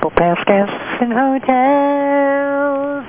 Purple Pants Dancing Hotels.